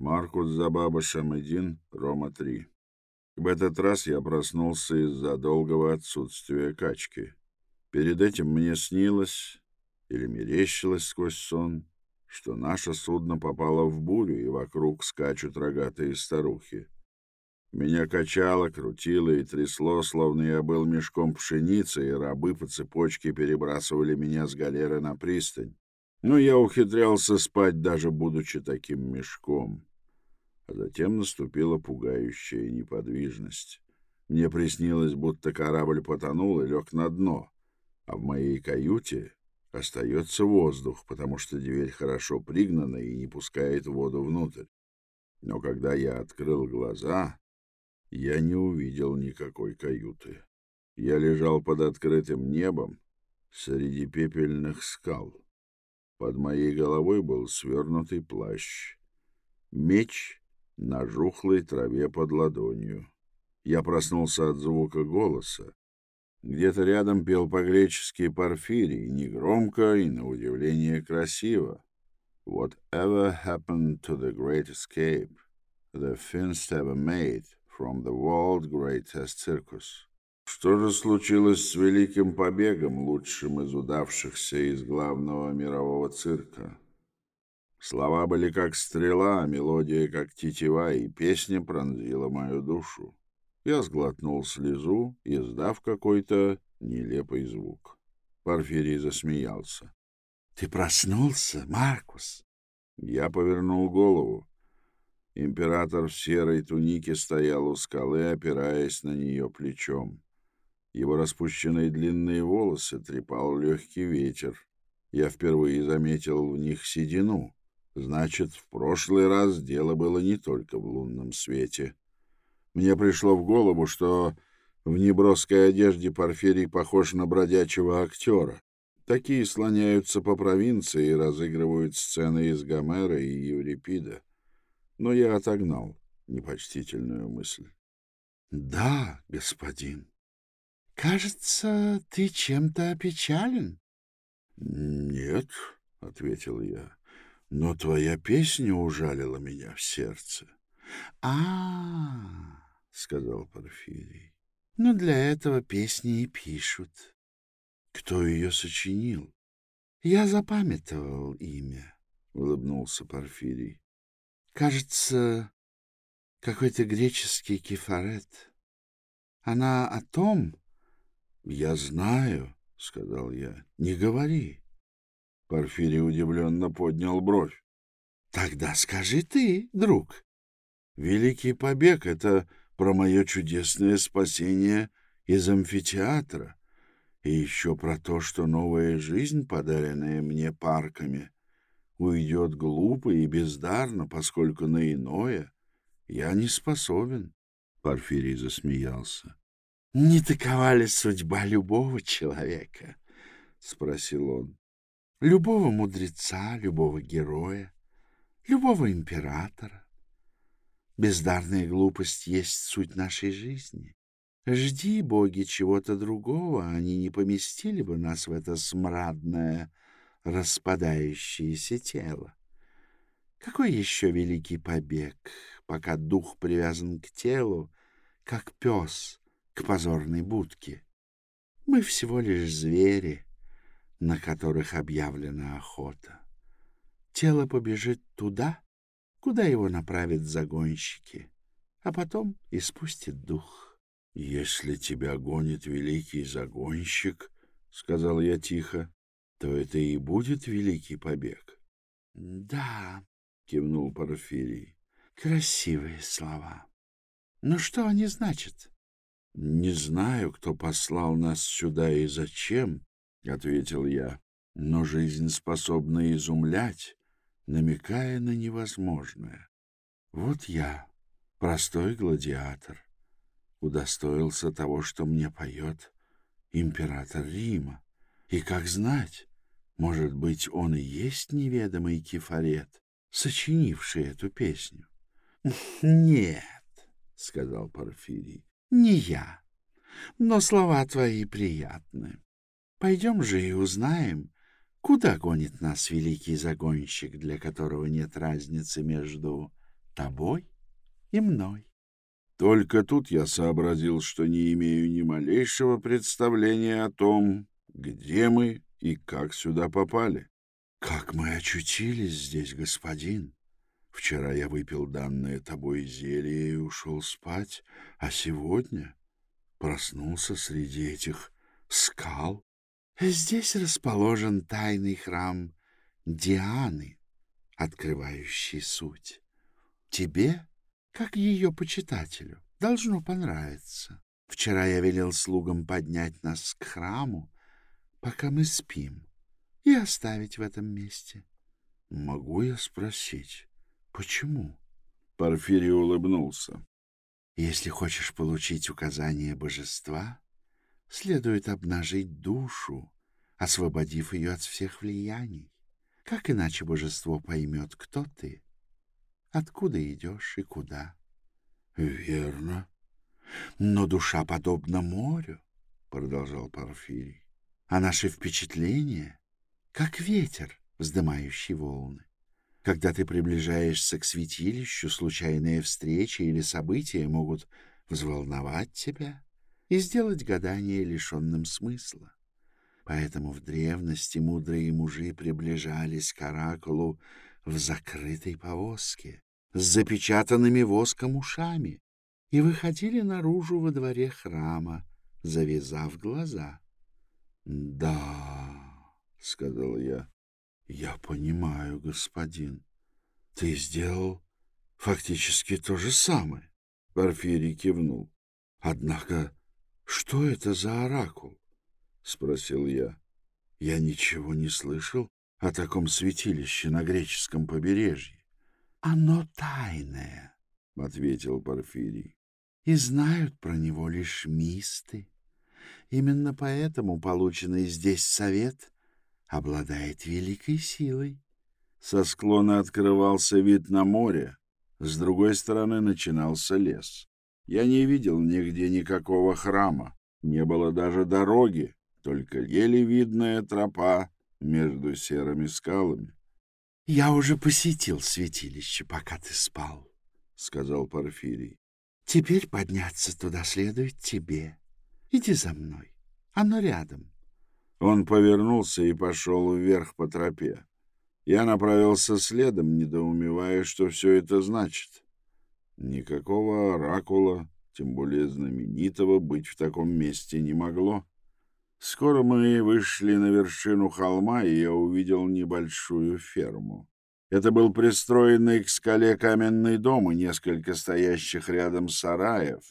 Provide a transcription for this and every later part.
Маркус Забаба Шамедин, Рома-3. В этот раз я проснулся из-за долгого отсутствия качки. Перед этим мне снилось или мерещилось сквозь сон, что наше судно попало в бурю, и вокруг скачут рогатые старухи. Меня качало, крутило и трясло, словно я был мешком пшеницы, и рабы по цепочке перебрасывали меня с галеры на пристань. Но я ухитрялся спать, даже будучи таким мешком. А затем наступила пугающая неподвижность. Мне приснилось, будто корабль потонул и лег на дно, а в моей каюте остается воздух, потому что дверь хорошо пригнана и не пускает воду внутрь. Но когда я открыл глаза, я не увидел никакой каюты. Я лежал под открытым небом среди пепельных скал. Под моей головой был свернутый плащ. Меч на жухлой траве под ладонью. Я проснулся от звука голоса. Где-то рядом пел по-гречески Порфирий, негромко и, на удивление, красиво. Whatever happened to the great escape the Finns ever made from the world greatest circus? Что же случилось с великим побегом, лучшим из удавшихся из главного мирового цирка? Слова были как стрела, мелодия как тетива, и песня пронзила мою душу. Я сглотнул слезу, издав какой-то нелепый звук. Порфирий засмеялся. — Ты проснулся, Маркус? Я повернул голову. Император в серой тунике стоял у скалы, опираясь на нее плечом. Его распущенные длинные волосы трепал легкий ветер. Я впервые заметил в них седину. Значит, в прошлый раз дело было не только в лунном свете. Мне пришло в голову, что в неброской одежде Порфирий похож на бродячего актера. Такие слоняются по провинции и разыгрывают сцены из Гомера и Еврипида. Но я отогнал непочтительную мысль. — Да, господин, «Кажется, ты чем-то опечален». «Нет», — ответил я, — «но твоя песня ужалила меня в сердце». «А-а-а», — сказал Порфирий, — «ну для этого песни и пишут». «Кто ее сочинил?» «Я запамятовал имя», — улыбнулся Порфирий. «Кажется, какой-то греческий кефарет. Она о том, «Я знаю», — сказал я. «Не говори». Порфирий удивленно поднял бровь. «Тогда скажи ты, друг». «Великий побег — это про мое чудесное спасение из амфитеатра, и еще про то, что новая жизнь, подаренная мне парками, уйдет глупо и бездарно, поскольку на иное я не способен». Порфирий засмеялся. — Не такова ли судьба любого человека? — спросил он. — Любого мудреца, любого героя, любого императора. Бездарная глупость есть суть нашей жизни. Жди, боги, чего-то другого, они не поместили бы нас в это смрадное, распадающееся тело. Какой еще великий побег, пока дух привязан к телу, как пес — к позорной будке. Мы всего лишь звери, на которых объявлена охота. Тело побежит туда, куда его направят загонщики, а потом испустит дух. — Если тебя гонит великий загонщик, — сказал я тихо, — то это и будет великий побег. — Да, — кивнул Порфирий, — красивые слова. Но что они значат? — Не знаю, кто послал нас сюда и зачем, — ответил я, — но жизнь способна изумлять, намекая на невозможное. Вот я, простой гладиатор, удостоился того, что мне поет император Рима. И как знать, может быть, он и есть неведомый кефарет, сочинивший эту песню? — Нет, — сказал Порфирий, не я. Но слова твои приятны. Пойдем же и узнаем, куда гонит нас великий загонщик, для которого нет разницы между тобой и мной. Только тут я сообразил, что не имею ни малейшего представления о том, где мы и как сюда попали. Как мы очутились здесь, господин? Вчера я выпил данное тобой зелье и ушел спать, а сегодня проснулся среди этих скал. Здесь расположен тайный храм Дианы, открывающий суть. Тебе, как ее почитателю, должно понравиться. Вчера я велел слугам поднять нас к храму, пока мы спим, и оставить в этом месте. Могу я спросить, почему? Порфирий улыбнулся. Если хочешь получить указание божества, следует обнажить душу, освободив ее от всех влияний. Как иначе божество поймет, кто ты, откуда идешь и куда? — Верно. Но душа подобна морю, — продолжал Порфирий, — а наши впечатления — как ветер, вздымающий волны. Когда ты приближаешься к святилищу, случайные встречи или события могут взволновать тебя и сделать гадание лишенным смысла. Поэтому в древности мудрые мужи приближались к оракулу в закрытой повозке с запечатанными воском ушами и выходили наружу во дворе храма, завязав глаза. — Да, — сказал я, — я понимаю, господин. Ты сделал фактически то же самое. Порфирий кивнул. — Однако, что это за оракул? — спросил я. — Я ничего не слышал о таком святилище на греческом побережье. — Оно тайное, — ответил Порфирий, — и знают про него лишь мисты. Именно поэтому полученный здесь совет обладает великой силой. Со склона открывался вид на море, с другой стороны начинался лес. Я не видел нигде никакого храма, не было даже дороги, только еле видная тропа между серыми скалами. — Я уже посетил святилище, пока ты спал, — сказал Порфирий. — Теперь подняться туда следует тебе. Иди за мной, оно рядом. Он повернулся и пошел вверх по тропе. Я направился следом, недоумевая, что все это значит. Никакого оракула, тем более знаменитого, быть в таком месте не могло. Скоро мы вышли на вершину холма, и я увидел небольшую ферму. Это был пристроенный к скале каменный дом и несколько стоящих рядом сараев,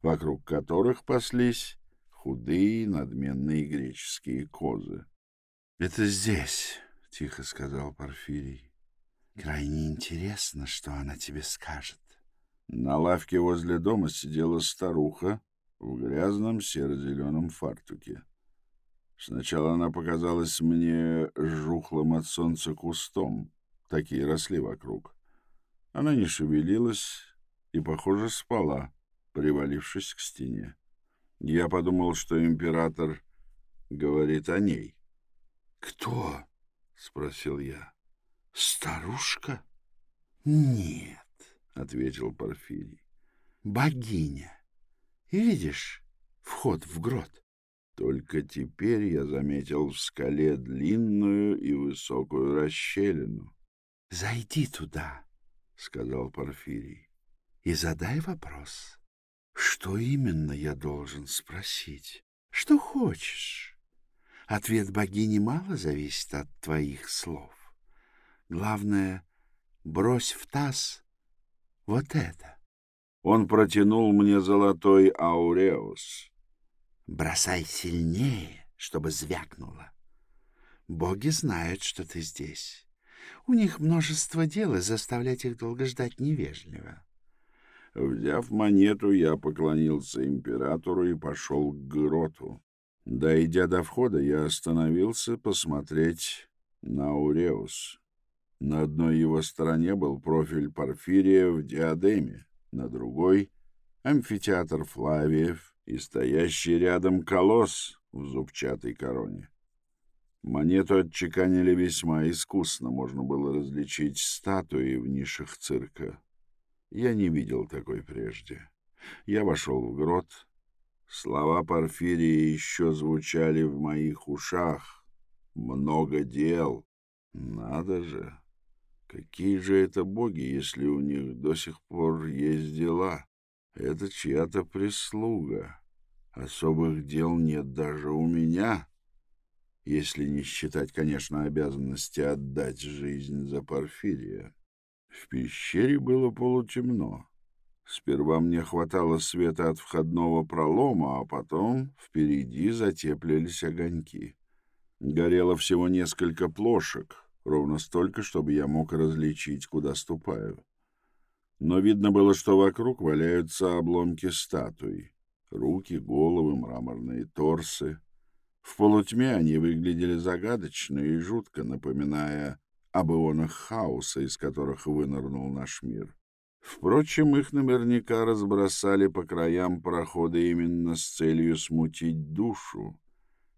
вокруг которых паслись худые надменные греческие козы. — Это здесь, — тихо сказал Порфирий. — Крайне интересно, что она тебе скажет. На лавке возле дома сидела старуха в грязном серо-зеленом фартуке. Сначала она показалась мне жухлым от солнца кустом. Такие росли вокруг. Она не шевелилась и, похоже, спала, привалившись к стене. Я подумал, что император говорит о ней. — Кто? — спросил я. — Старушка? — Нет, — ответил Порфирий. — Богиня. Видишь вход в грот? Только теперь я заметил в скале длинную и высокую расщелину. — Зайди туда, — сказал Порфирий, — и задай вопрос. Что именно я должен спросить? Что хочешь? Ответ богини мало зависит от твоих слов. Главное, брось в таз вот это. Он протянул мне золотой ауреус. Бросай сильнее, чтобы звякнуло. Боги знают, что ты здесь. У них множество дел, и заставлять их долго ждать невежливо. Взяв монету, я поклонился императору и пошел к гроту. Дойдя до входа, я остановился посмотреть на Ауреус. На одной его стороне был профиль Порфирия в диадеме, на другой — амфитеатр Флавиев и стоящий рядом колосс в зубчатой короне. Монету отчеканили весьма искусно, можно было различить статуи в нишах цирка. Я не видел такой прежде. Я вошел в грот. Слова Порфирия еще звучали в моих ушах. Много дел. Надо же. Какие же это боги, если у них до сих пор есть дела? Это чья-то прислуга. Особых дел нет даже у меня, если не считать, конечно, обязанности отдать жизнь за Порфирия. В пещере было полутемно. Сперва мне хватало света от входного пролома, а потом впереди затеплились огоньки. Горело всего несколько плошек, ровно столько, чтобы я мог различить, куда ступаю. Но видно было, что вокруг валяются обломки статуй. Руки, головы, мраморные торсы. В полутьме они выглядели загадочно и жутко, напоминая об ионах хаоса, из которых вынырнул наш мир. Впрочем, их наверняка разбросали по краям прохода именно с целью смутить душу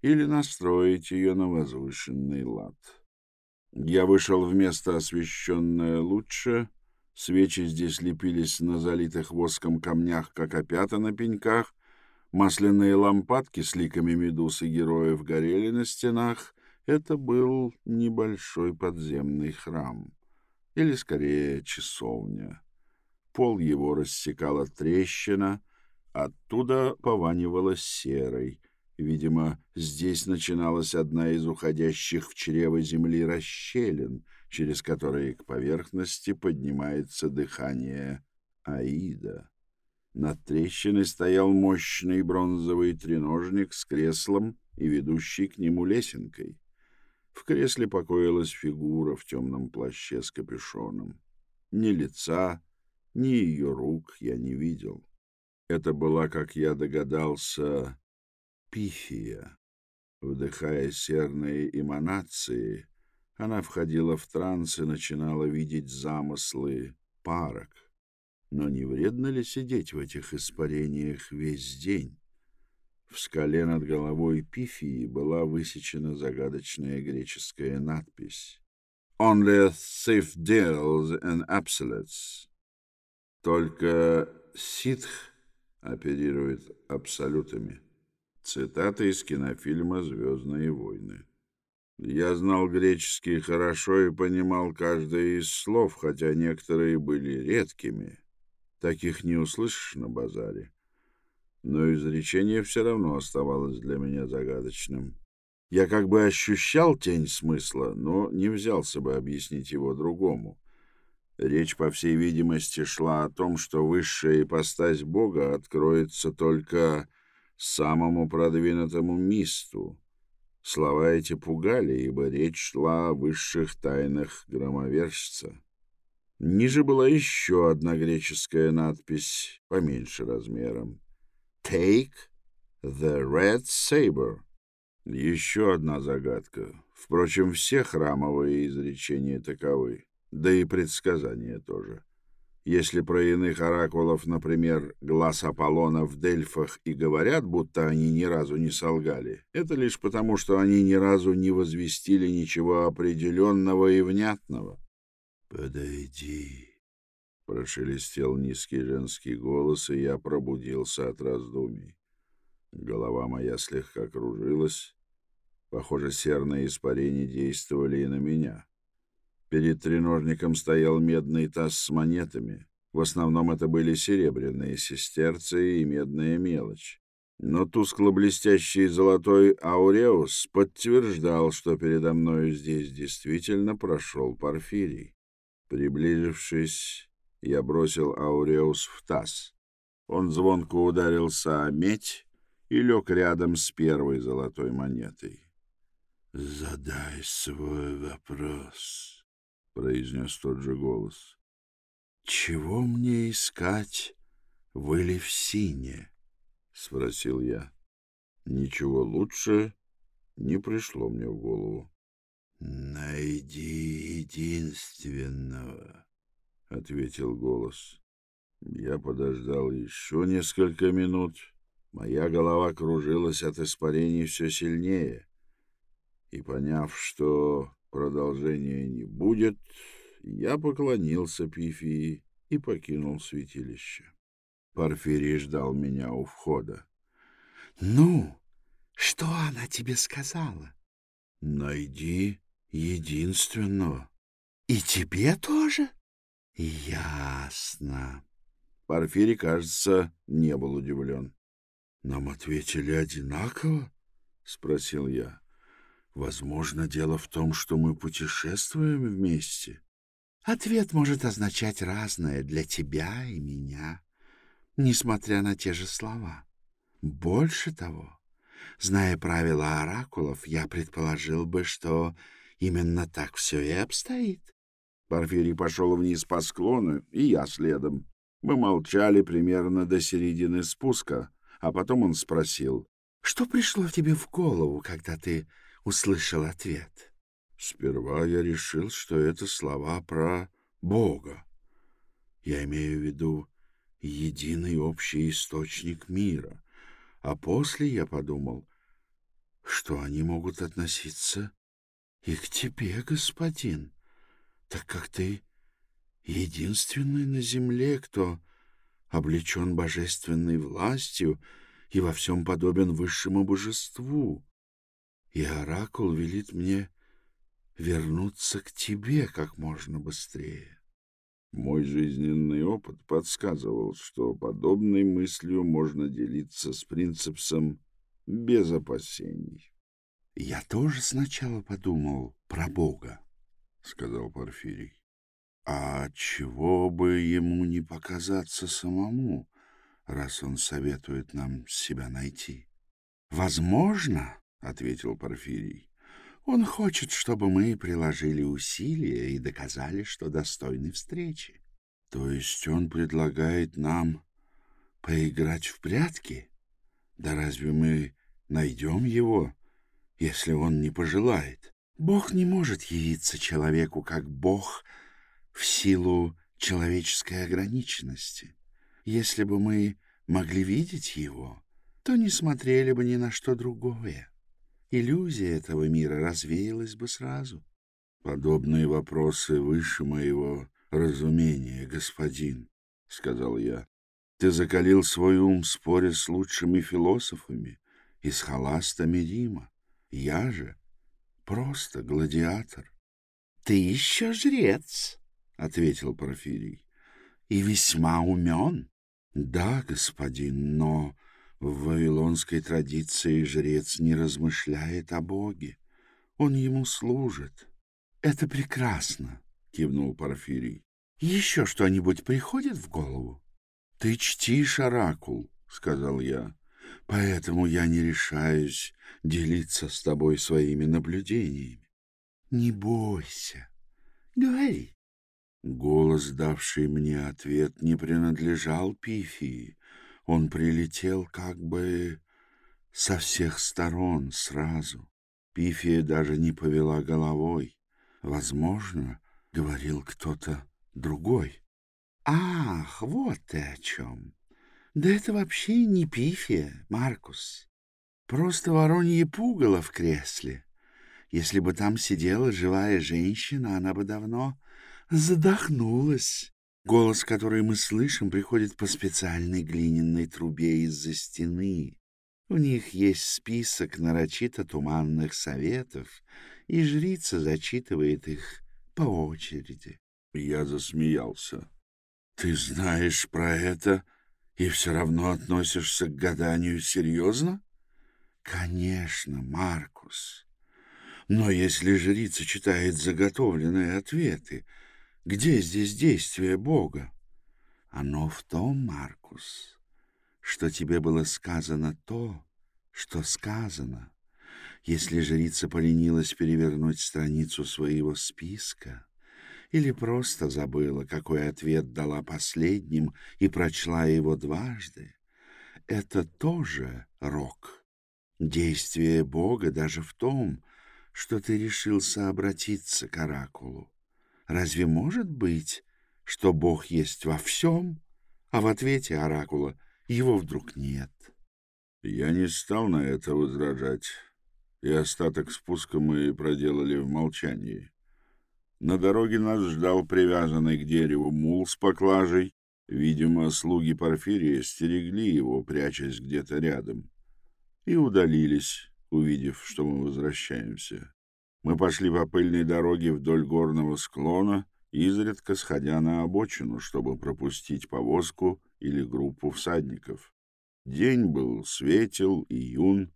или настроить ее на возвышенный лад. Я вышел в место, освещенное лучше. Свечи здесь лепились на залитых воском камнях, как опята на пеньках. Масляные лампадки с ликами медуз и героев горели на стенах. Это был небольшой подземный храм. Или, скорее, часовня. Пол его рассекала трещина, оттуда пованивало серой. Видимо, здесь начиналась одна из уходящих в чрево земли расщелин, через которые к поверхности поднимается дыхание Аида. Над трещиной стоял мощный бронзовый треножник с креслом и ведущий к нему лесенкой. В кресле покоилась фигура в темном плаще с капюшоном. Ни лица, ни ее рук я не видел. Это была, как я догадался, пифия. Вдыхая серные эманации, она входила в транс и начинала видеть замыслы парок. Но не вредно ли сидеть в этих испарениях весь день? В скале над головой Пифии была высечена загадочная греческая надпись «Only thief deals in absolutes». Только ситх оперирует абсолютами. Цитата из кинофильма «Звездные войны». Я знал греческий хорошо и понимал каждое из слов, хотя некоторые были редкими. Таких не услышишь на базаре. Но изречение все равно оставалось для меня загадочным. Я как бы ощущал тень смысла, но не взялся бы объяснить его другому. Речь, по всей видимости, шла о том, что высшая ипостась Бога откроется только самому продвинутому мисту. Слова эти пугали, ибо речь шла о высших тайнах громовержца. Ниже была еще одна греческая надпись, поменьше размером. «Take the red saber». Еще одна загадка. Впрочем, все храмовые изречения таковы, да и предсказания тоже. Если про иных оракулов, например, глаз Аполлона в Дельфах и говорят, будто они ни разу не солгали, это лишь потому, что они ни разу не возвестили ничего определенного и внятного. «Подойди», — прошелестел низкий женский голос, и я пробудился от раздумий. Голова моя слегка кружилась. Похоже, серные испарения действовали и на меня. Перед треножником стоял медный таз с монетами. В основном это были серебряные сестерцы и медная мелочь. Но тускло-блестящий золотой ауреус подтверждал, что передо мною здесь действительно прошел Порфирий. Приближившись, я бросил ауреус в таз. Он звонко ударился о медь и лег рядом с первой золотой монетой. «Задай свой вопрос», произнес тот же голос. «Чего мне искать в Элевсине?» — спросил я. Ничего лучше не пришло мне в голову. «Найди единственного», — ответил голос. Я подождал еще несколько минут. Моя голова кружилась от испарений все сильнее. И, поняв, что Продолжения не будет. Я поклонился Пифии и покинул святилище. Порфирий ждал меня у входа. — Ну, что она тебе сказала? — Найди единственного. — И тебе тоже? — Ясно. Порфирий, кажется, не был удивлен. — Нам ответили одинаково? — спросил я. — Возможно, дело в том, что мы путешествуем вместе. Ответ может означать разное для тебя и меня, несмотря на те же слова. Больше того, зная правила оракулов, я предположил бы, что именно так все и обстоит. Порфирий пошел вниз по склону, и я следом. Мы молчали примерно до середины спуска, а потом он спросил. — Что пришло тебе в голову, когда ты услышал ответ? Сперва я решил, что это слова про Бога. Я имею в виду единый общий источник мира. А после я подумал, что они могут относиться и к тебе, господин, так как ты единственный на земле, кто облечен божественной властью и во всем подобен высшему божеству. И оракул велит мне вернуться к тебе как можно быстрее. Мой жизненный опыт подсказывал, что подобной мыслью можно делиться с принципсом без опасений. — Я тоже сначала подумал про Бога, — сказал Порфирий. А чего бы ему не показаться самому, раз он советует нам себя найти? — Возможно, — ответил Порфирий, — он хочет, чтобы мы приложили усилия и доказали, что достойны встречи. То есть он предлагает нам поиграть в прятки? Да разве мы найдем его, если он не пожелает? Бог не может явиться человеку как Бог — в силу человеческой ограниченности. Если бы мы могли видеть его, то не смотрели бы ни на что другое. Иллюзия этого мира развеялась бы сразу. Подобные вопросы выше моего разумения, господин, — сказал я. Ты закалил свой ум в споре с лучшими философами и с халастами Рима. Я же просто гладиатор. — Ты еще жрец, — ответил Порфирий, — и весьма умен. Да, господин, но в вавилонской традиции жрец не размышляет о Боге. Он ему служит. — Это прекрасно, — кивнул Порфирий. — Еще что-нибудь приходит в голову? — Ты чтишь оракул, — сказал я, — поэтому я не решаюсь делиться с тобой своими наблюдениями. — Не бойся. Говори. Голос, давший мне ответ, не принадлежал Пифии. Он прилетел как бы со всех сторон сразу. Пифия даже не повела головой. Возможно, говорил кто-то другой. «Ах, вот ты о чем! Да это вообще не Пифия, Маркус. Просто воронье пугало в кресле. Если бы там сидела живая женщина, она бы давно задохнулась. Голос, который мы слышим, приходит по специальной глиняной трубе из-за стены. У них есть список нарочито туманных советов, и жрица зачитывает их по очереди. Я засмеялся. — Ты знаешь про это и все равно относишься к гаданию серьезно? — Конечно, Маркус. Но если жрица читает заготовленные ответы, где здесь действие Бога? Оно в том, Маркус, что тебе было сказано то, что сказано. Если жрица поленилась перевернуть страницу своего списка или просто забыла, какой ответ дала последним и прочла его дважды, это тоже рок. Действие Бога даже в том, что ты решился обратиться к оракулу. Разве может быть, что Бог есть во всем, а в ответе оракула его вдруг нет? Я не стал на это возражать, и остаток спуска мы проделали в молчании. На дороге нас ждал привязанный к дереву мул с поклажей. Видимо, слуги Порфирия стерегли его, прячась где-то рядом, и удалились, увидев, что мы возвращаемся. Мы пошли по пыльной дороге вдоль горного склона, изредка сходя на обочину, чтобы пропустить повозку или группу всадников. День был светел и юн,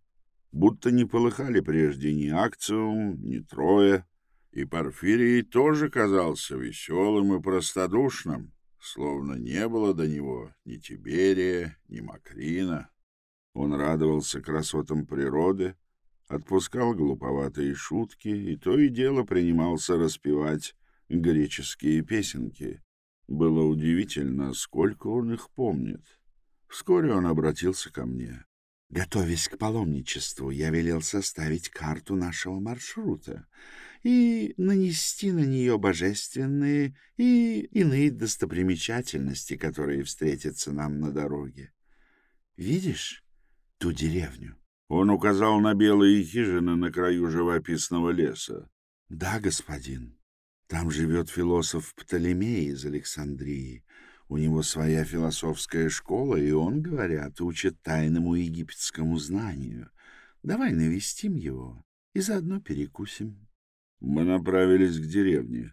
будто не полыхали прежде ни акциум, ни трое, и Порфирий тоже казался веселым и простодушным, словно не было до него ни Тиберия, ни Макрина. Он радовался красотам природы, отпускал глуповатые шутки и то и дело принимался распевать греческие песенки. Было удивительно, сколько он их помнит. Вскоре он обратился ко мне. Готовясь к паломничеству, я велел составить карту нашего маршрута и нанести на нее божественные и иные достопримечательности, которые встретятся нам на дороге. Видишь ту деревню? Он указал на белые хижины на краю живописного леса. — Да, господин. Там живет философ Птолемей из Александрии. У него своя философская школа, и он, говорят, учит тайному египетскому знанию. Давай навестим его и заодно перекусим. Мы направились к деревне.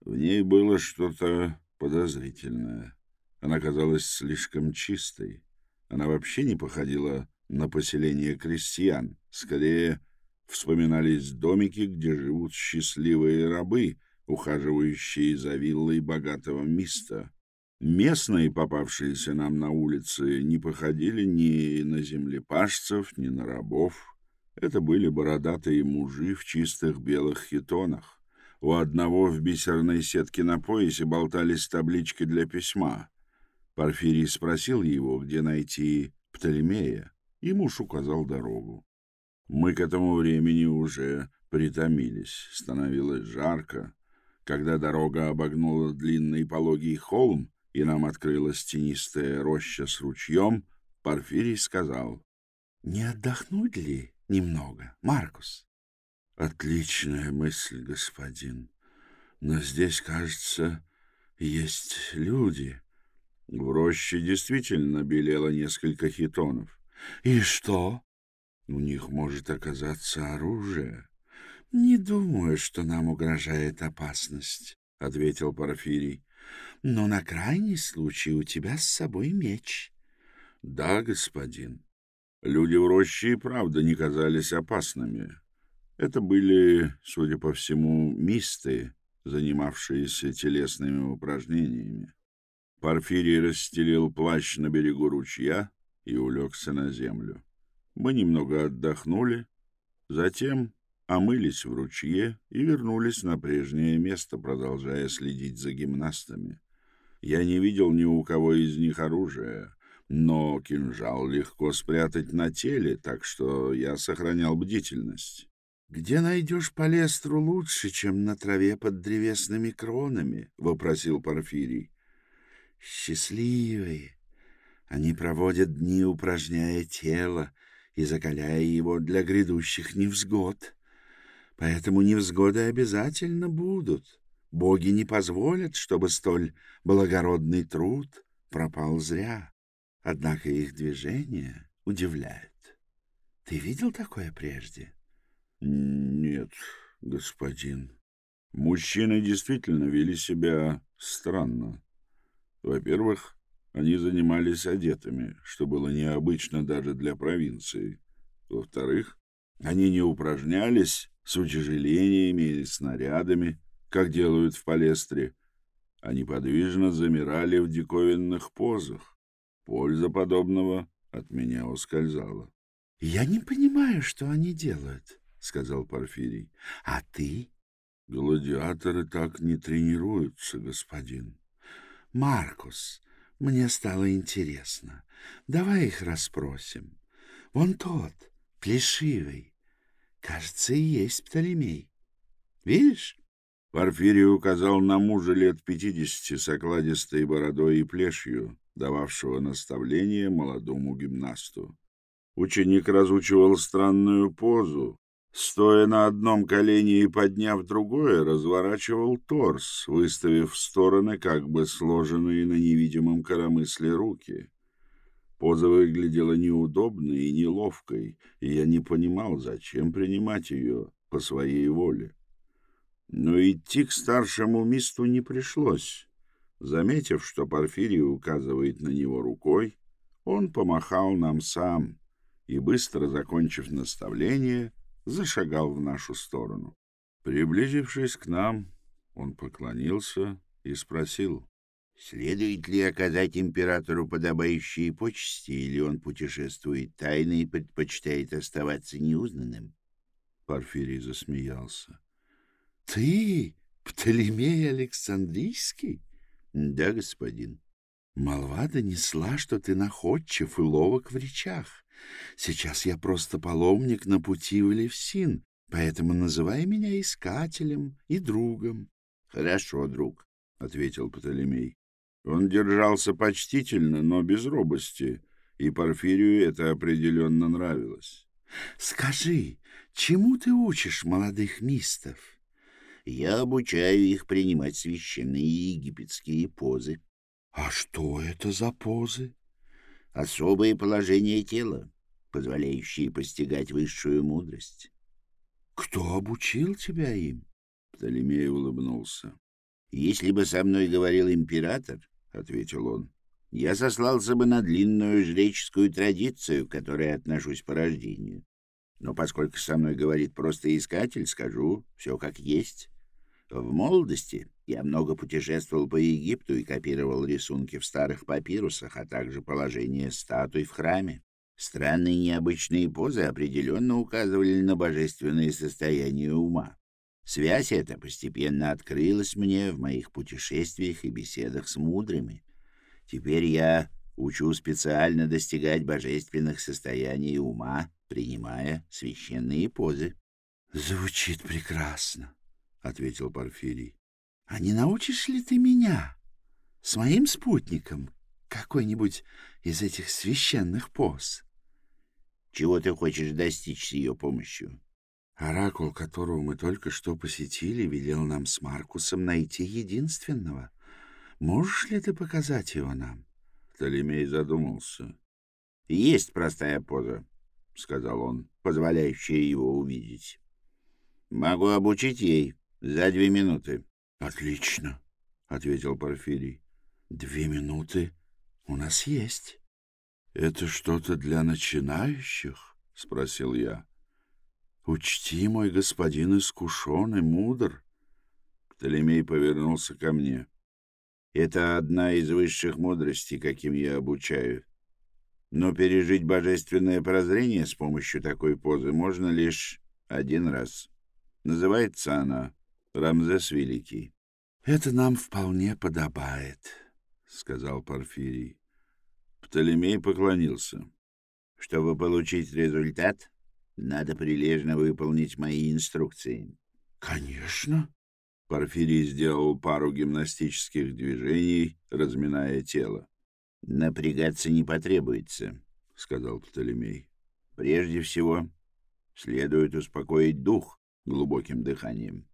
В ней было что-то подозрительное. Она казалась слишком чистой. Она вообще не походила на поселение крестьян. Скорее, вспоминались домики, где живут счастливые рабы, ухаживающие за виллой богатого миста. Местные, попавшиеся нам на улице, не походили ни на землепашцев, ни на рабов. Это были бородатые мужи в чистых белых хитонах. У одного в бисерной сетке на поясе болтались таблички для письма. Порфирий спросил его, где найти Птолемея, и муж указал дорогу. Мы к этому времени уже притомились, становилось жарко. Когда дорога обогнула длинный пологий холм, и нам открылась тенистая роща с ручьем, Порфирий сказал. — Не отдохнуть ли немного, Маркус? — Отличная мысль, господин. Но здесь, кажется, есть люди. В роще действительно белело несколько хитонов. — И что? — У них может оказаться оружие. — Не думаю, что нам угрожает опасность, — ответил Порфирий. Но на крайний случай у тебя с собой меч. — Да, господин. Люди в роще и правда не казались опасными. Это были, судя по всему, мисты, занимавшиеся телесными упражнениями. Порфирий расстелил плащ на берегу ручья и улегся на землю. Мы немного отдохнули, затем омылись в ручье и вернулись на прежнее место, продолжая следить за гимнастами. Я не видел ни у кого из них оружия, но кинжал легко спрятать на теле, так что я сохранял бдительность. — Где найдешь палестру лучше, чем на траве под древесными кронами? — вопросил Порфирий. — Счастливые. Они проводят дни, упражняя тело и закаляя его для грядущих невзгод. Поэтому невзгоды обязательно будут. Боги не позволят, чтобы столь благородный труд пропал зря. Однако их движение удивляет. Ты видел такое прежде? Нет, господин. Мужчины действительно вели себя странно. Во-первых, они занимались одетыми, что было необычно даже для провинции. Во-вторых, они не упражнялись с утяжелениями или снарядами, как делают в палестре, а неподвижно замирали в диковинных позах. Польза подобного от меня ускользала. — Я не понимаю, что они делают, — сказал Порфирий. — А ты? — Гладиаторы так не тренируются, господин. — Маркус, мне стало интересно. Давай их расспросим. Вон тот, плешивый. Кажется, и есть Птолемей. Видишь? Порфирий указал на мужа лет пятидесяти с окладистой бородой и плешью, дававшего наставление молодому гимнасту. Ученик разучивал странную позу, стоя на одном колене и подняв другое, разворачивал торс, выставив в стороны как бы сложенные на невидимом коромысле руки. Поза выглядела неудобной и неловкой, и я не понимал, зачем принимать ее по своей воле. Но идти к старшему мисту не пришлось. Заметив, что Порфирий указывает на него рукой, он помахал нам сам и, быстро закончив наставление, зашагал в нашу сторону. Приблизившись к нам, он поклонился и спросил, следует ли оказать императору подобающие почести, или он путешествует тайно и предпочитает оставаться неузнанным? Порфирий засмеялся. — Ты, Птолемей Александрийский? — Да, господин. Молва донесла, что ты находчив и ловок в речах. Сейчас я просто паломник на пути в Левсин, поэтому называй меня искателем и другом. — Хорошо, друг, — ответил Птолемей. Он держался почтительно, но без робости, и Порфирию это определенно нравилось. — Скажи, чему ты учишь молодых мистов? — Я обучаю их принимать священные египетские позы. А что это за позы? Особое положение тела, позволяющие постигать высшую мудрость. Кто обучил тебя им? Птолемей улыбнулся. Если бы со мной говорил император, — ответил он, — я сослался бы на длинную жреческую традицию, к которой отношусь по рождению. Но поскольку со мной говорит просто искатель, скажу все как есть. В молодости я много путешествовал по Египту и копировал рисунки в старых папирусах, а также положение статуй в храме. Странные необычные позы определенно указывали на божественное состояние ума. Связь эта постепенно открылась мне в моих путешествиях и беседах с мудрыми. Теперь я учу специально достигать божественных состояний ума, принимая священные позы. — Звучит прекрасно, — ответил Порфирий. — А не научишь ли ты меня, с моим спутником, какой-нибудь из этих священных поз? — Чего ты хочешь достичь с ее помощью? Оракул, которого мы только что посетили, велел нам с Маркусом найти единственного. Можешь ли ты показать его нам? Толемей задумался. — Есть простая поза, — сказал он, — позволяющая его увидеть. Могу обучить ей за две минуты. — Отлично, — ответил Порфирий. — Две минуты у нас есть. — Это что-то для начинающих? — спросил я. — Учти, мой господин искушен и мудр. Птолемей повернулся ко мне. — Это одна из высших мудростей, каким я обучаю. Но пережить божественное прозрение с помощью такой позы можно лишь один раз. Называется она Рамзес Великий. — Это нам вполне подобает, — сказал Порфирий. Птолемей поклонился. — Чтобы получить результат, надо прилежно выполнить мои инструкции. — Конечно. Порфирий сделал пару гимнастических движений, разминая тело. — Напрягаться не потребуется, — сказал Птолемей. — Прежде всего, следует успокоить дух глубоким дыханием.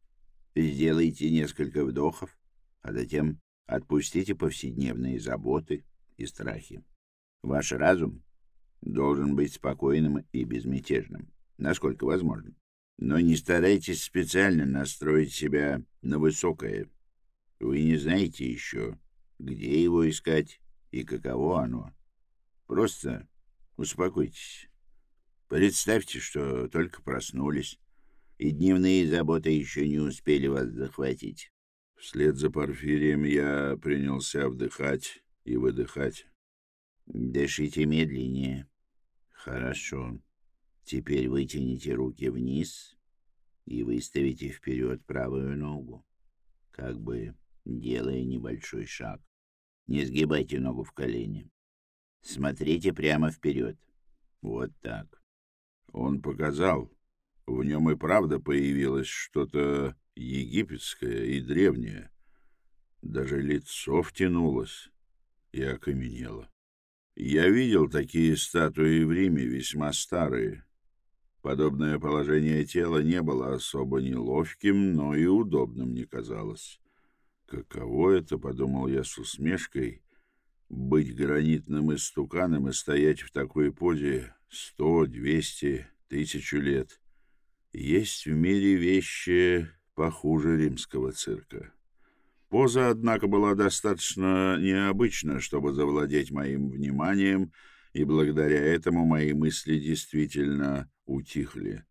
Сделайте несколько вдохов, а затем отпустите повседневные заботы и страхи. Ваш разум должен быть спокойным и безмятежным, насколько возможно. Но не старайтесь специально настроить себя на высокое. Вы не знаете еще, где его искать и каково оно. Просто успокойтесь. Представьте, что только проснулись, и дневные заботы еще не успели вас захватить. Вслед за Порфирием я принялся вдыхать и выдыхать. Дышите медленнее. Хорошо. Теперь вытяните руки вниз и выставите вперед правую ногу, как бы делая небольшой шаг. Не сгибайте ногу в колени. Смотрите прямо вперед. Вот так. Он показал. В нем и правда появилось что-то египетское и древнее. Даже лицо втянулось и окаменело. Я видел такие статуи в Риме, весьма старые. Подобное положение тела не было особо неловким, но и удобным не казалось. Каково это, — подумал я с усмешкой, — быть гранитным истуканом и стоять в такой позе сто, двести, тысячу лет. Есть в мире вещи похуже римского цирка. Поза, однако, была достаточно необычна, чтобы завладеть моим вниманием, и благодаря этому мои мысли действительно утихли.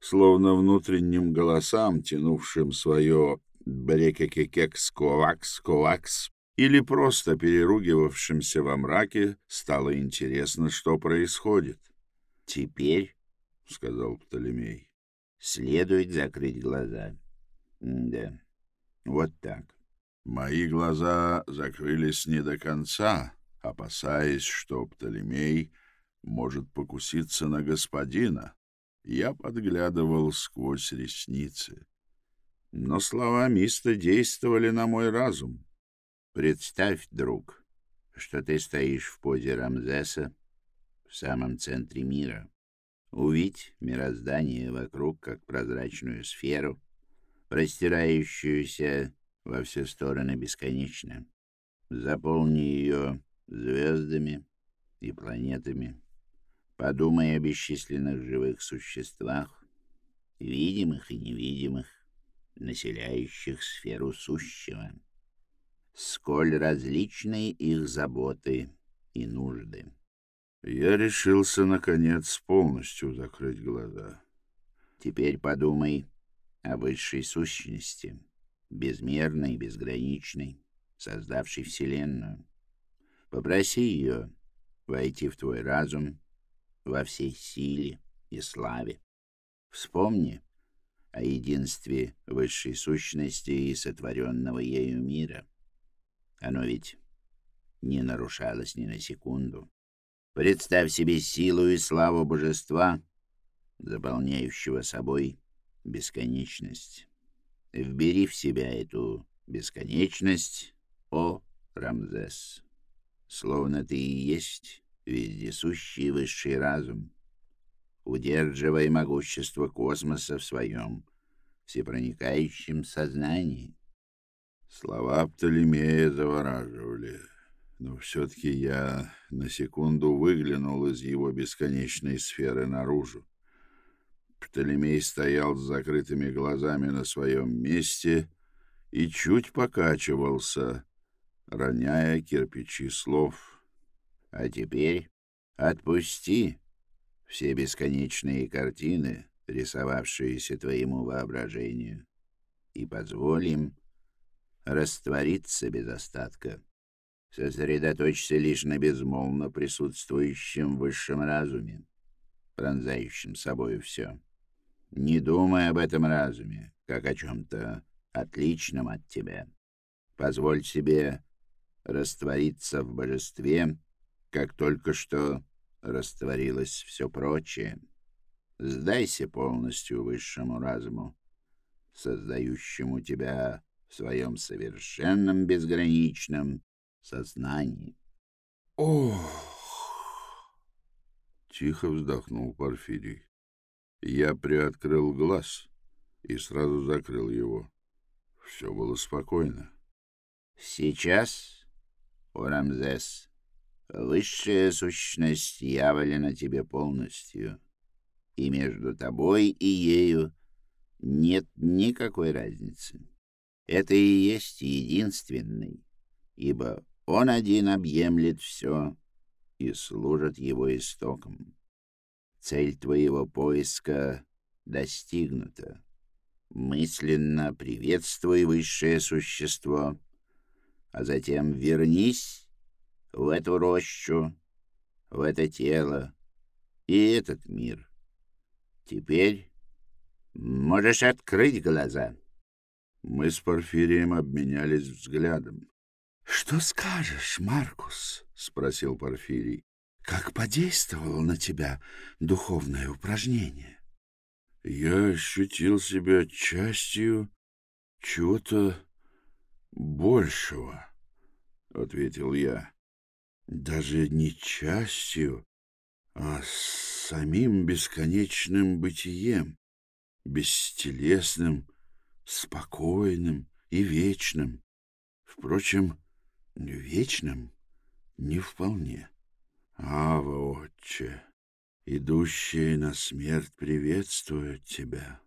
Словно внутренним голосам, тянувшим свое брекекекекс-ковакс-ковакс, или просто переругивавшимся во мраке, стало интересно, что происходит. «Теперь», — сказал Птолемей, — «следует закрыть глаза». «Да, вот так». Мои глаза закрылись не до конца, опасаясь, что Птолемей может покуситься на господина. Я подглядывал сквозь ресницы. Но слова Миста действовали на мой разум. «Представь, друг, что ты стоишь в позе Рамзеса в самом центре мира. Увидь мироздание вокруг, как прозрачную сферу, простирающуюся во все стороны бесконечно. Заполни ее звездами и планетами. Подумай о бесчисленных живых существах, видимых и невидимых, населяющих сферу сущего. Сколь различны их заботы и нужды. Я решился, наконец, полностью закрыть глаза. Теперь подумай о высшей сущности — безмерной, безграничной, создавшей Вселенную. Попроси ее войти в твой разум во всей силе и славе. Вспомни о единстве высшей сущности и сотворенного ею мира. Оно ведь не нарушалось ни на секунду. Представь себе силу и славу божества, заполняющего собой бесконечность. Вбери в себя эту бесконечность, о Рамзес. Словно ты и есть вездесущий высший разум. Удерживай могущество космоса в своем всепроникающем сознании. Слова Птолемея завораживали, но все-таки я на секунду выглянул из его бесконечной сферы наружу. Птолемей стоял с закрытыми глазами на своем месте и чуть покачивался, роняя кирпичи слов. «А теперь отпусти все бесконечные картины, рисовавшиеся твоему воображению, и позволим раствориться без остатка. Сосредоточься лишь на безмолвно присутствующем высшем разуме, пронзающем собою все. Не думай об этом разуме, как о чем-то отличном от тебя. Позволь себе раствориться в божестве, как только что растворилось все прочее. Сдайся полностью высшему разуму, создающему тебя в своем совершенном безграничном сознании. Ох! Тихо вздохнул Порфирий. Я приоткрыл глаз и сразу закрыл его. Все было спокойно. «Сейчас, о Рамзес, высшая сущность явлена тебе полностью, и между тобой и ею нет никакой разницы. Это и есть единственный, ибо он один объемлет все и служит его истоком. Цель твоего поиска достигнута. Мысленно приветствуй высшее существо, а затем вернись в эту рощу, в это тело и этот мир. Теперь можешь открыть глаза. Мы с Порфирием обменялись взглядом. — Что скажешь, Маркус? — спросил Порфирий. Как подействовало на тебя духовное упражнение? Я ощутил себя частью чего-то большего, ответил я. Даже не частью, а самим бесконечным бытием, бестелесным, спокойным и вечным. Впрочем, вечным не вполне. Ава, отче, идущие на смерть приветствуют тебя.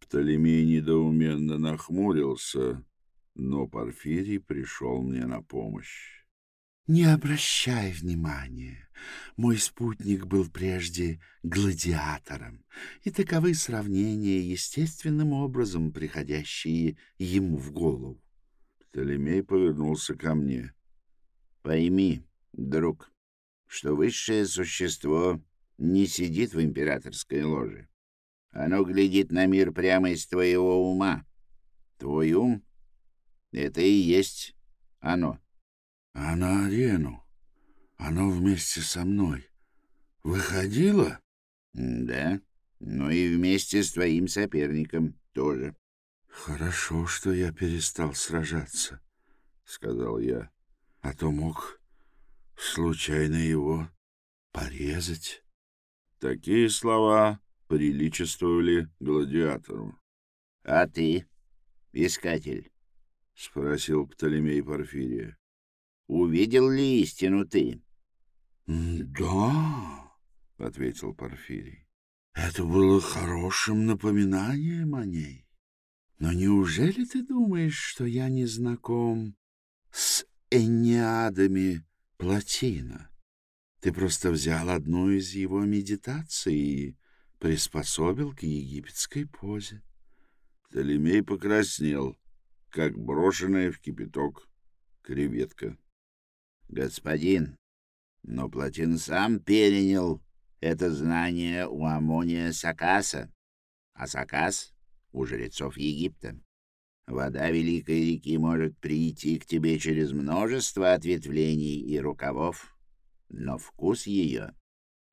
Птолемей недоуменно нахмурился, но Порфирий пришел мне на помощь. Не обращай внимания. Мой спутник был прежде гладиатором, и таковы сравнения, естественным образом приходящие ему в голову. Птолемей повернулся ко мне. — Пойми, друг, что высшее существо не сидит в императорской ложе. Оно глядит на мир прямо из твоего ума. Твой ум — это и есть оно. — А на арену оно вместе со мной выходило? — Да, но и вместе с твоим соперником тоже. — Хорошо, что я перестал сражаться, — сказал я, — а то мог случайно его порезать. Такие слова приличествовали гладиатору. — А ты, искатель? — спросил Птолемей Порфирия. — Увидел ли истину ты? — Да, — ответил Порфирий. — Это было хорошим напоминанием о ней. Но неужели ты думаешь, что я не знаком с Энниадами Плотина? Ты просто взял одну из его медитаций и приспособил к египетской позе. Птолемей покраснел, как брошенная в кипяток креветка. — Господин, но Платин сам перенял это знание у Амония Сакаса, а Сакас — у жрецов Египта. Вода Великой реки может прийти к тебе через множество ответвлений и рукавов, но вкус ее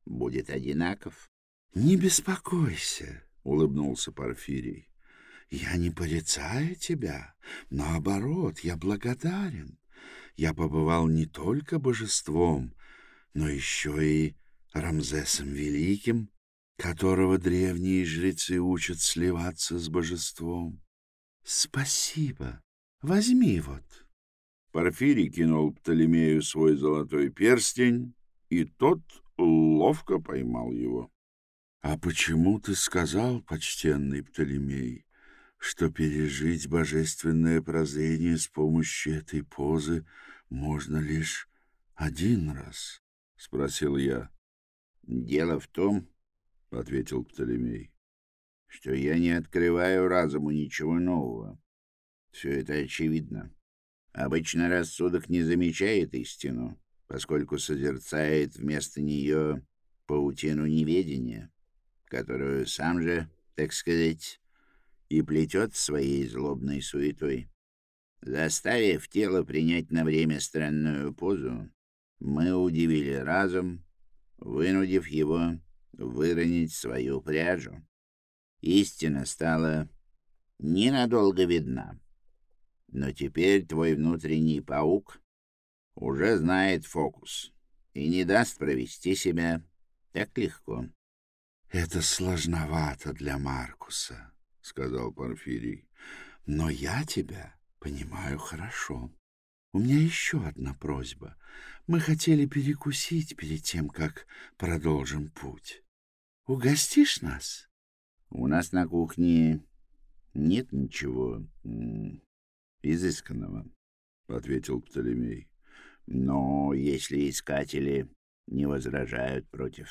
будет одинаков. — Не беспокойся, — улыбнулся Порфирий. — Я не порицаю тебя. Наоборот, я благодарен. Я побывал не только божеством, но еще и Рамзесом Великим, которого древние жрецы учат сливаться с божеством. Спасибо. Возьми вот. Порфирий кинул Птолемею свой золотой перстень, и тот ловко поймал его. А почему ты сказал, почтенный Птолемей, что пережить божественное прозрение с помощью этой позы можно лишь один раз? — спросил я. — Дело в том, — ответил Птолемей, — что я не открываю разуму ничего нового. Все это очевидно. Обычно рассудок не замечает истину, поскольку созерцает вместо нее паутину неведения которую сам же, так сказать, и плетет своей злобной суетой. Заставив тело принять на время странную позу, мы удивили разум, вынудив его выронить свою пряжу. Истина стала ненадолго видна. Но теперь твой внутренний паук уже знает фокус и не даст провести себя так легко. Это сложновато для Маркуса, сказал Порфирий. Но я тебя понимаю хорошо. У меня еще одна просьба. Мы хотели перекусить перед тем, как продолжим путь. Угостишь нас? У нас на кухне нет ничего изысканного, ответил Птолемей. Но если искатели не возражают против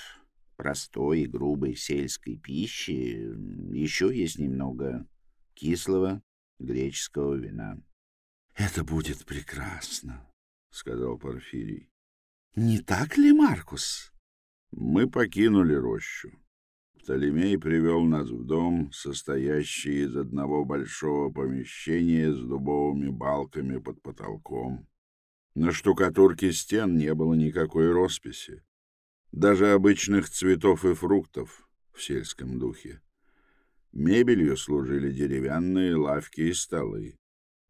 простой и грубой сельской пищи еще есть немного кислого греческого вина. — Это будет прекрасно, — сказал Порфирий. — Не так ли, Маркус? Мы покинули рощу. Птолемей привел нас в дом, состоящий из одного большого помещения с дубовыми балками под потолком. На штукатурке стен не было никакой росписи даже обычных цветов и фруктов в сельском духе. Мебелью служили деревянные лавки и столы.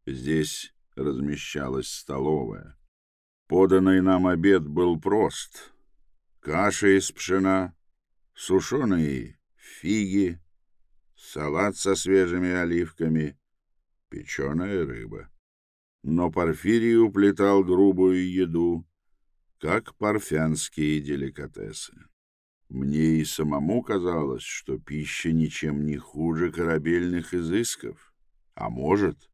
Здесь размещалась столовая. Поданный нам обед был прост. Каша из пшена, сушеные фиги, салат со свежими оливками, печеная рыба. Но Порфирий уплетал грубую еду, как парфянские деликатесы. Мне и самому казалось, что пища ничем не хуже корабельных изысков, а может,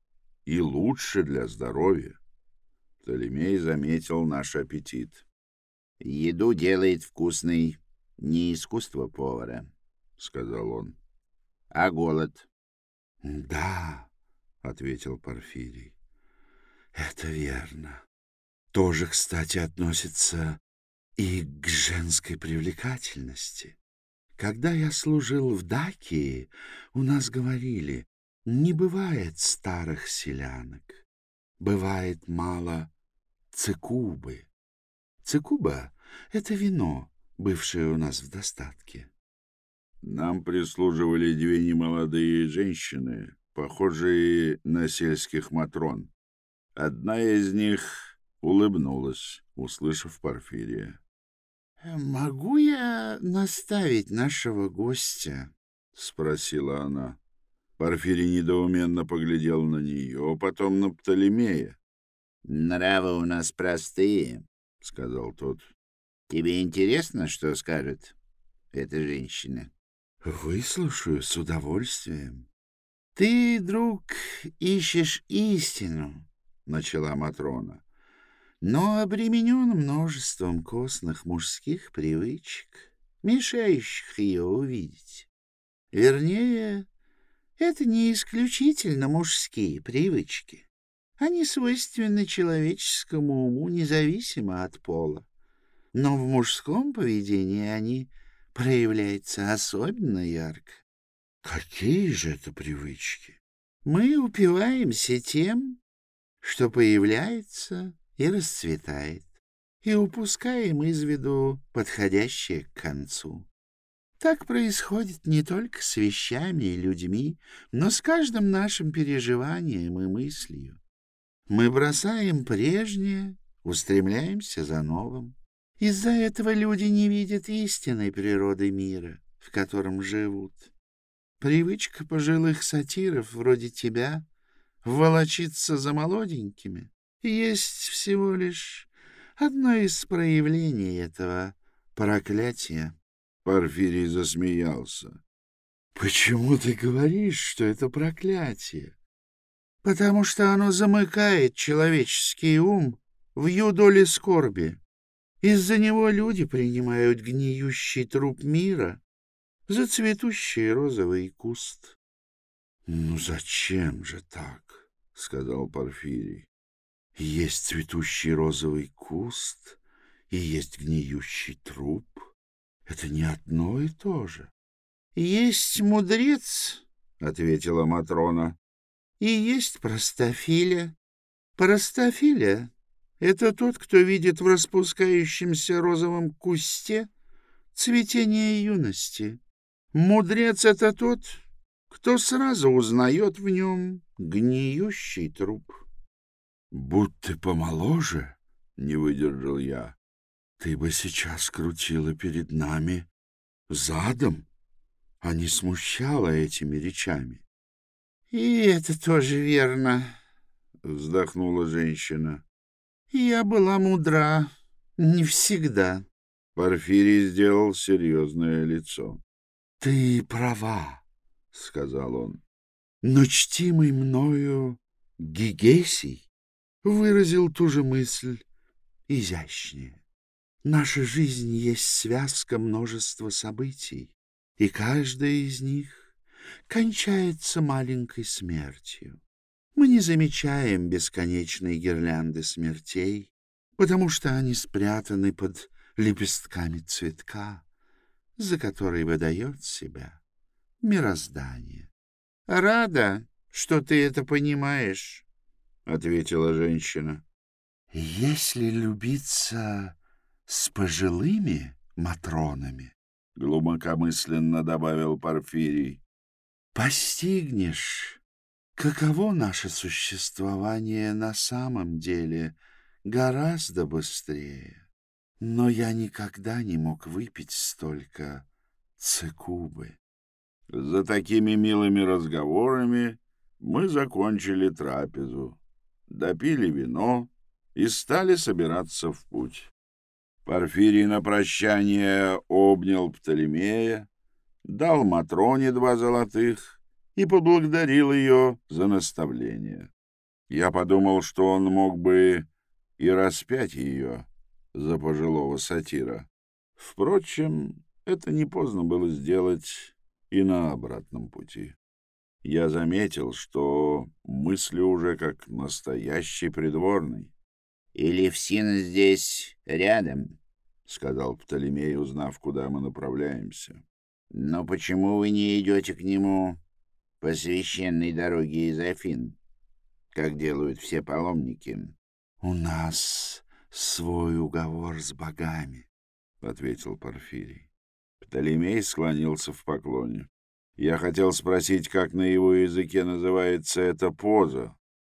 и лучше для здоровья. Птолемей заметил наш аппетит. «Еду делает вкусный не искусство повара», — сказал он, — «а голод». «Да», — ответил Порфирий, — «это верно. Тоже, кстати, относится и к женской привлекательности. Когда я служил в Дакии, у нас говорили, не бывает старых селянок, бывает мало цикубы. Цикуба — это вино, бывшее у нас в достатке. Нам прислуживали две немолодые женщины, похожие на сельских матрон. Одна из них улыбнулась, услышав Порфирия. «Могу я наставить нашего гостя?» — спросила она. Порфирий недоуменно поглядел на нее, потом на Птолемея. «Нравы у нас простые», — сказал тот. «Тебе интересно, что скажет эта женщина?» «Выслушаю с удовольствием». «Ты, друг, ищешь истину», — начала Матрона но обременен множеством костных мужских привычек, мешающих ее увидеть. Вернее, это не исключительно мужские привычки. Они свойственны человеческому уму независимо от пола. Но в мужском поведении они проявляются особенно ярко. Какие же это привычки? Мы упиваемся тем, что появляется и расцветает, и упускаем из виду подходящее к концу. Так происходит не только с вещами и людьми, но с каждым нашим переживанием и мыслью. Мы бросаем прежнее, устремляемся за новым. Из-за этого люди не видят истинной природы мира, в котором живут. Привычка пожилых сатиров вроде тебя волочиться за молоденькими есть всего лишь одно из проявлений этого проклятия. Порфирий засмеялся. — Почему ты говоришь, что это проклятие? — Потому что оно замыкает человеческий ум в юдоле скорби. Из-за него люди принимают гниющий труп мира за цветущий розовый куст. — Ну зачем же так? — сказал Порфирий. Есть цветущий розовый куст и есть гниющий труп. Это не одно и то же. — Есть мудрец, — ответила Матрона, — и есть простофиля. Простофиля — это тот, кто видит в распускающемся розовом кусте цветение юности. Мудрец — это тот, кто сразу узнает в нем гниющий труп. Будь ты помоложе, — не выдержал я, — ты бы сейчас крутила перед нами задом, а не смущала этими речами. — И это тоже верно, — вздохнула женщина. — Я была мудра не всегда. Порфирий сделал серьезное лицо. — Ты права, — сказал он, — но чтимый мною Гигесий выразил ту же мысль изящнее. Наша жизнь есть связка множества событий, и каждая из них кончается маленькой смертью. Мы не замечаем бесконечной гирлянды смертей, потому что они спрятаны под лепестками цветка, за который выдает себя мироздание. Рада, что ты это понимаешь. — ответила женщина. — Если любиться с пожилыми матронами, — глубокомысленно добавил Порфирий, — постигнешь, каково наше существование на самом деле гораздо быстрее. Но я никогда не мог выпить столько цикубы. За такими милыми разговорами мы закончили трапезу, допили вино и стали собираться в путь. Порфирий на прощание обнял Птолемея, дал Матроне два золотых и поблагодарил ее за наставление. Я подумал, что он мог бы и распять ее за пожилого сатира. Впрочем, это не поздно было сделать и на обратном пути. Я заметил, что мысли уже как настоящий придворный. — Элевсин здесь рядом, — сказал Птолемей, узнав, куда мы направляемся. — Но почему вы не идете к нему по священной дороге из Афин, как делают все паломники? — У нас свой уговор с богами, — ответил Порфирий. Птолемей склонился в поклоне. Я хотел спросить, как на его языке называется эта поза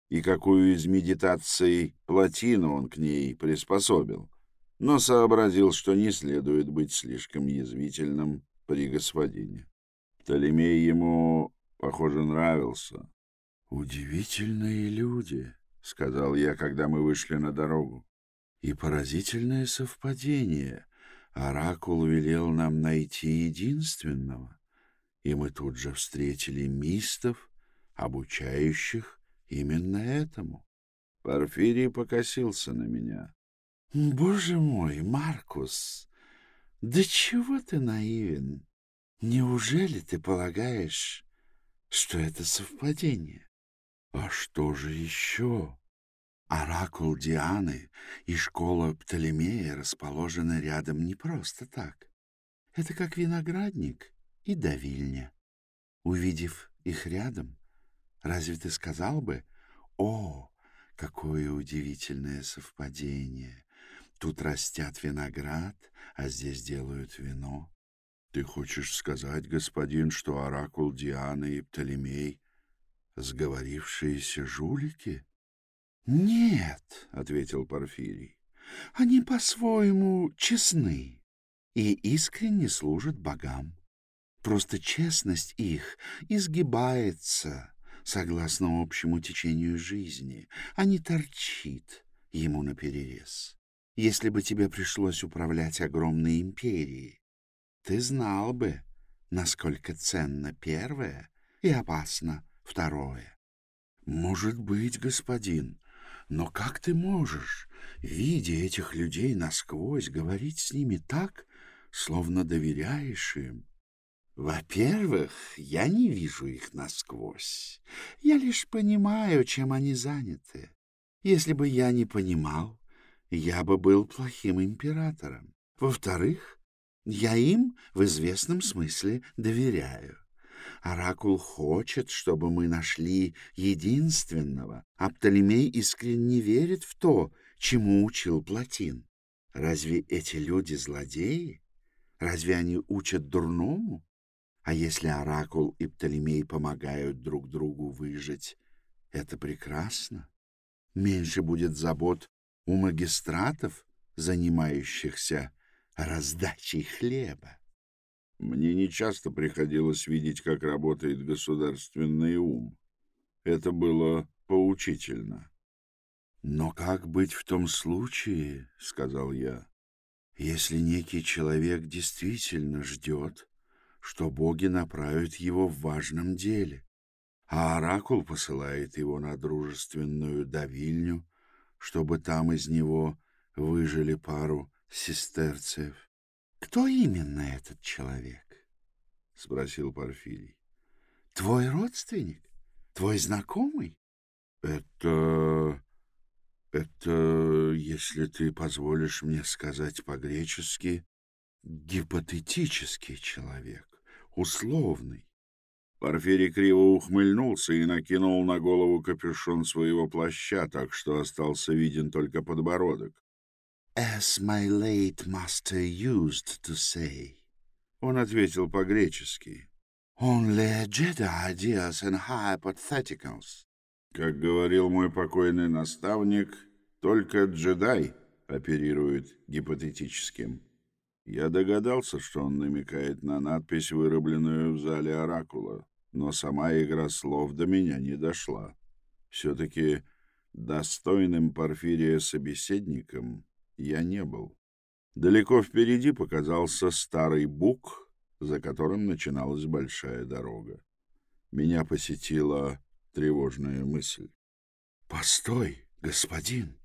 и какую из медитаций плотину он к ней приспособил, но сообразил, что не следует быть слишком язвительным при господине. Птолемей ему, похоже, нравился. «Удивительные люди», — сказал я, когда мы вышли на дорогу. «И поразительное совпадение. Оракул велел нам найти единственного» и мы тут же встретили мистов, обучающих именно этому. Порфирий покосился на меня. — Боже мой, Маркус, да чего ты наивен? Неужели ты полагаешь, что это совпадение? А что же еще? Оракул Дианы и школа Птолемея расположены рядом не просто так. Это как виноградник, и давильня. Увидев их рядом, разве ты сказал бы, «О, какое удивительное совпадение! Тут растят виноград, а здесь делают вино». Ты хочешь сказать, господин, что оракул Дианы и Птолемей — сговорившиеся жулики? — Нет, — ответил Порфирий, — они по-своему честны и искренне служат богам. Просто честность их изгибается согласно общему течению жизни, а не торчит ему наперерез. Если бы тебе пришлось управлять огромной империей, ты знал бы, насколько ценно первое и опасно второе. Может быть, господин, но как ты можешь, видя этих людей насквозь, говорить с ними так, словно доверяешь им? Во-первых, я не вижу их насквозь. Я лишь понимаю, чем они заняты. Если бы я не понимал, я бы был плохим императором. Во-вторых, я им в известном смысле доверяю. Оракул хочет, чтобы мы нашли единственного, а Птолемей искренне верит в то, чему учил Платин. Разве эти люди злодеи? Разве они учат дурному? А если Оракул и Птолемей помогают друг другу выжить, это прекрасно. Меньше будет забот у магистратов, занимающихся раздачей хлеба. Мне нечасто приходилось видеть, как работает государственный ум. Это было поучительно. «Но как быть в том случае, — сказал я, — если некий человек действительно ждет, что боги направят его в важном деле, а оракул посылает его на дружественную давильню, чтобы там из него выжили пару сестерцев. — Кто именно этот человек? — спросил Порфирий. — Твой родственник? Твой знакомый? — Это... это, если ты позволишь мне сказать по-гречески, гипотетический человек условный. Порфирий криво ухмыльнулся и накинул на голову капюшон своего плаща, так что остался виден только подбородок. «As my late master used to say», — он ответил по-гречески. «Only Jedi ideas and hypotheticals». Как говорил мой покойный наставник, только джедай оперирует гипотетическим. Я догадался, что он намекает на надпись, вырубленную в зале Оракула, но сама игра слов до меня не дошла. Все-таки достойным Порфирия собеседником я не был. Далеко впереди показался старый бук, за которым начиналась большая дорога. Меня посетила тревожная мысль. — Постой, господин!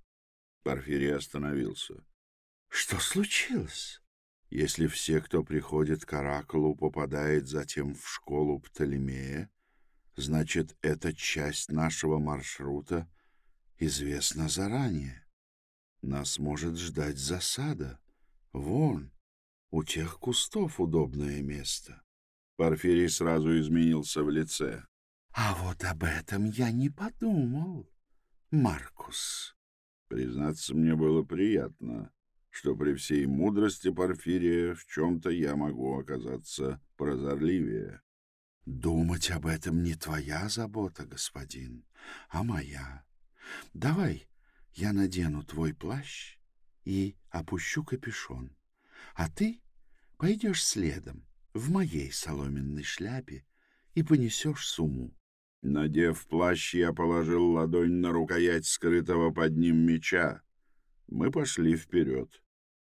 Порфирий остановился. — Что случилось? Если все, кто приходит к Оракулу, попадает затем в школу Птолемея, значит, эта часть нашего маршрута известна заранее. Нас может ждать засада. Вон, у тех кустов удобное место. Порфирий сразу изменился в лице. — А вот об этом я не подумал, Маркус. Признаться, мне было приятно, что при всей мудрости Порфирия в чем-то я могу оказаться прозорливее. — Думать об этом не твоя забота, господин, а моя. Давай я надену твой плащ и опущу капюшон, а ты пойдешь следом в моей соломенной шляпе и понесешь сумму. Надев плащ, я положил ладонь на рукоять скрытого под ним меча. Мы пошли вперед.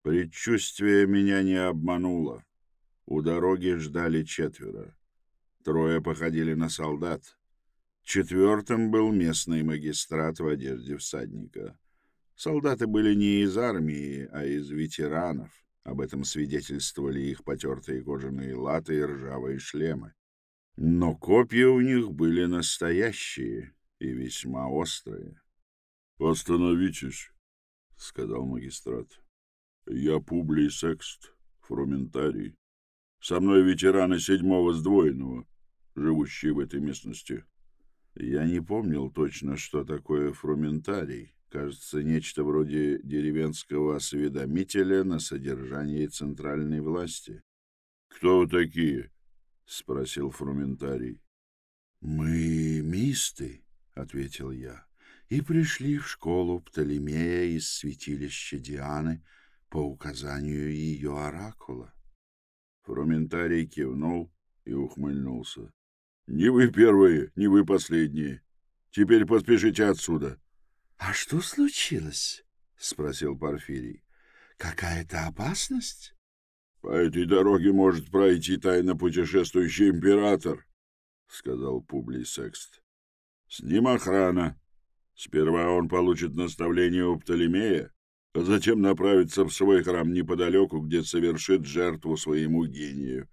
Предчувствие меня не обмануло. У дороги ждали четверо. Трое походили на солдат. Четвертым был местный магистрат в одежде всадника. Солдаты были не из армии, а из ветеранов. Об этом свидетельствовали их потертые кожаные латы и ржавые шлемы. Но копья у них были настоящие и весьма острые. — Остановитесь, — сказал магистрат. — Я Публий Секст, фрументарий. Со мной ветераны седьмого сдвоенного, живущие в этой местности. Я не помнил точно, что такое фрументарий. Кажется, нечто вроде деревенского осведомителя на содержании центральной власти. — Кто вы такие? — спросил фрументарий. — Мы мисты, — ответил я, — и пришли в школу Птолемея из святилища Дианы по указанию ее оракула. Фрументарий кивнул и ухмыльнулся. — Не вы первые, не вы последние. Теперь поспешите отсюда. — А что случилось? — спросил Порфирий. — Какая-то опасность? — По этой дороге может пройти тайно путешествующий император, — сказал Публий Секст. — С ним охрана. Сперва он получит наставление у Птолемея, а затем направится в свой храм неподалеку, где совершит жертву своему гению.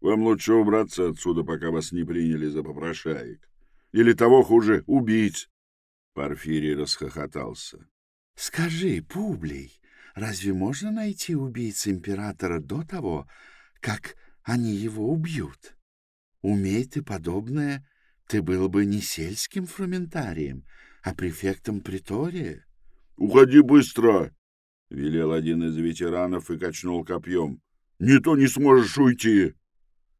Вам лучше убраться отсюда, пока вас не приняли за попрошаек. Или того хуже — убить. Порфирий расхохотался. — Скажи, Публий, Разве можно найти убийц императора до того, как они его убьют? Умей ты подобное, ты был бы не сельским фрументарием, а префектом притория. — Уходи быстро! — велел один из ветеранов и качнул копьем. — Не то не сможешь уйти!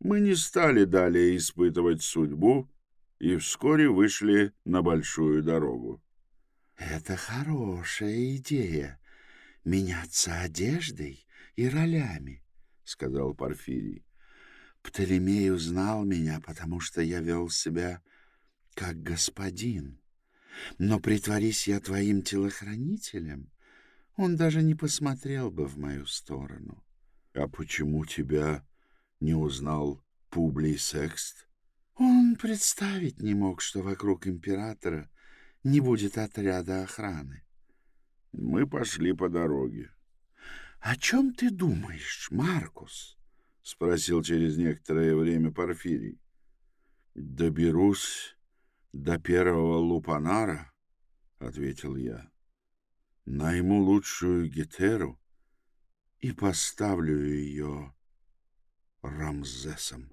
Мы не стали далее испытывать судьбу и вскоре вышли на большую дорогу. — Это хорошая идея, — Меняться одеждой и ролями, — сказал Порфирий. Птолемей узнал меня, потому что я вел себя как господин. Но притворись я твоим телохранителем, он даже не посмотрел бы в мою сторону. — А почему тебя не узнал Публий Секст? Он представить не мог, что вокруг императора не будет отряда охраны. Мы пошли по дороге. — О чем ты думаешь, Маркус? — спросил через некоторое время Порфирий. — Доберусь до первого лупанара, — ответил я. — Найму лучшую гитеру и поставлю ее Рамзесом.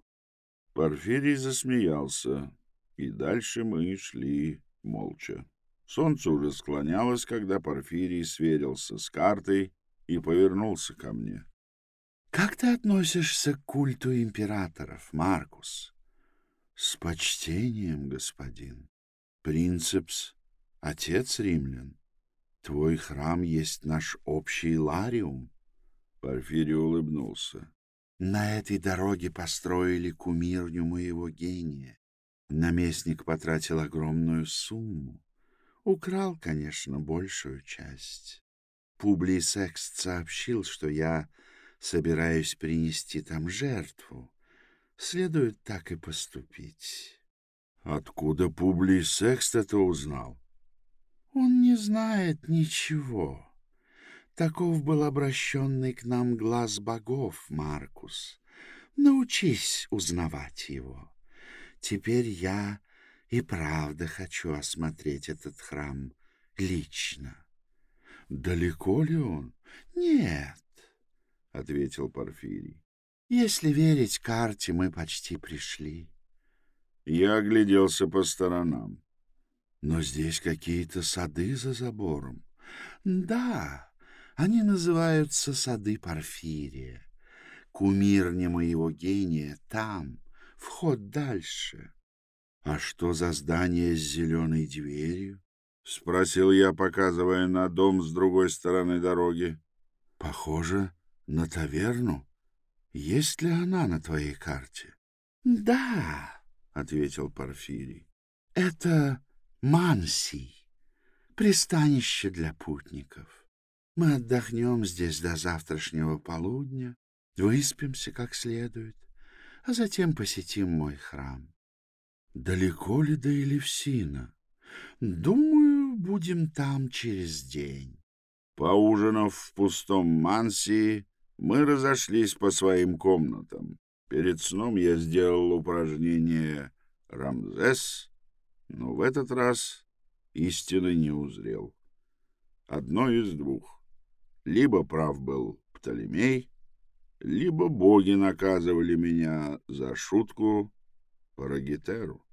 Порфирий засмеялся, и дальше мы шли молча. Солнце уже склонялось, когда Порфирий сверился с картой и повернулся ко мне. — Как ты относишься к культу императоров, Маркус? — С почтением, господин. Принцепс — отец римлян. Твой храм есть наш общий лариум. Порфирий улыбнулся. На этой дороге построили кумирню моего гения. Наместник потратил огромную сумму. Украл, конечно, большую часть. Публий Секст сообщил, что я собираюсь принести там жертву. Следует так и поступить. Откуда Публий Секст это узнал? Он не знает ничего. Таков был обращенный к нам глаз богов, Маркус. Научись узнавать его. Теперь я и правда хочу осмотреть этот храм лично. Далеко ли он? Нет, — ответил Порфирий. Если верить карте, мы почти пришли. Я огляделся по сторонам. Но здесь какие-то сады за забором. Да, они называются сады Порфирия. Кумирня моего гения там, вход дальше. А что за здание с зеленой дверью? — спросил я, показывая на дом с другой стороны дороги. — Похоже на таверну. Есть ли она на твоей карте? — Да, — ответил Порфирий. — Это Мансий, пристанище для путников. Мы отдохнем здесь до завтрашнего полудня, выспимся как следует, а затем посетим мой храм. Далеко ли до Елевсина? Думаю, будем там через день. Поужинав в пустом Мансии, мы разошлись по своим комнатам. Перед сном я сделал упражнение «Рамзес», но в этот раз истины не узрел. Одно из двух. Либо прав был Птолемей, либо боги наказывали меня за шутку Парагитеру.